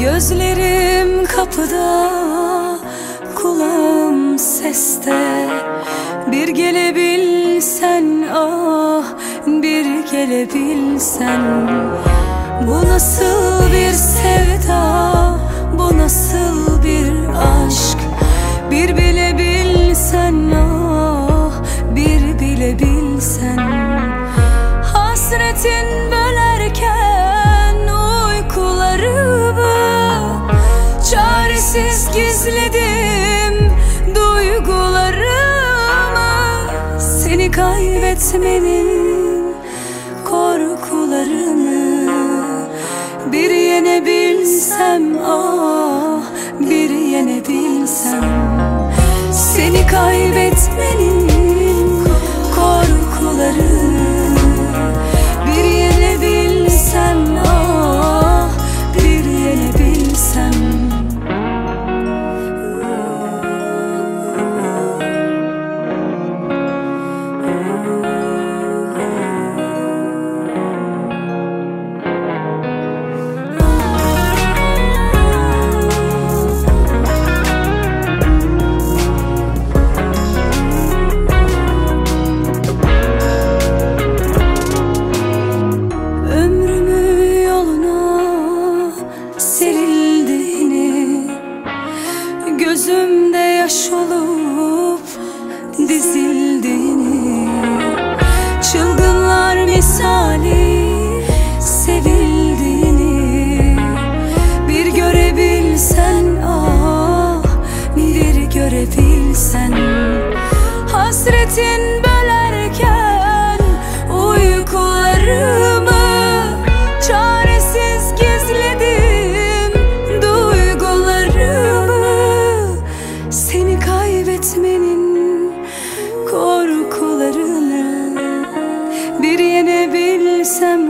Gözlerim kapıda Kulağım seste. Bir gelebilsen ah Bir gelebilsen. Bu nasıl bir sevda Bu nasıl bir Çaresiz gizledim duygularımı. Seni kaybetmenin korkularını Bir yenebilsem ah Gözümde yaş olup dizildiğini Çılgınlar misali sevildiğini Bir görebilsen ah bir görebilsen. Hasretin korkularını Bir yenebilsem